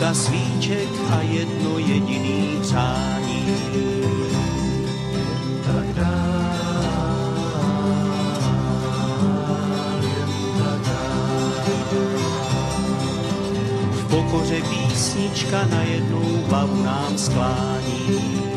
spousta svíček a jedno jediný přání. V pokoře písnička na jednou hlavu nám sklání.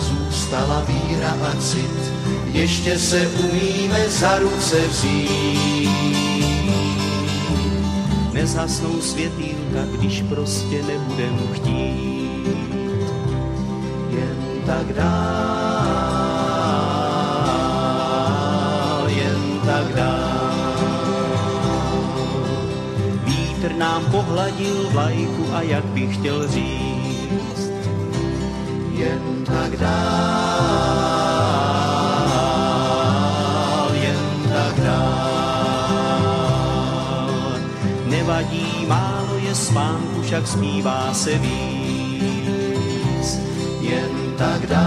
Zůstala víra a cit, ještě se umíme za ruce vzít. Nezhasnou světýlka, když prostě nebudem chtít. Jen tak dál, jen tak dál. Vítr nám pohladil vlajku a jak bych chtěl říct, Jen tak dál, jen tak dál. nevadí, málo je spánku, však zpívá se víc. Jen tak dál,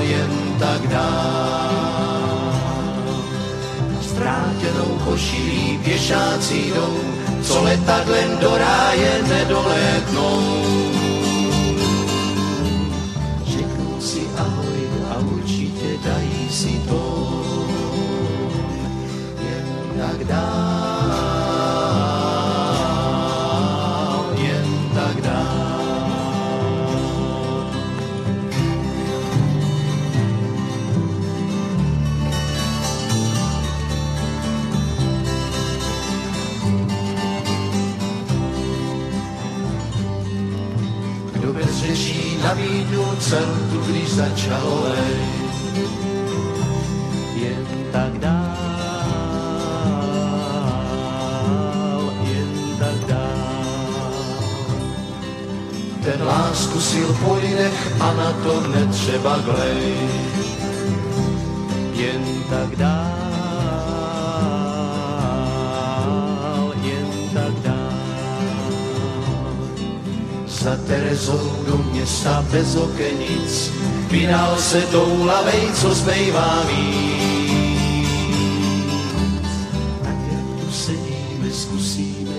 jen tak dál. Ztrátěnou košilí pěšáci jdou, co letadlem do ráje nedolétnou. Si ahoj a určitě dají si to. Jen tak dál, Bez řeší nabídnu centu, když začalo lejt. Jen tak dál, jen tak dál. Ten lásku sil pojnech a na to netřeba glej. Jen tak dál, Za Terezou do města bez okenic vydal se toulavej, co zbejvá víc. Tak jak tu sedíme, zkusíme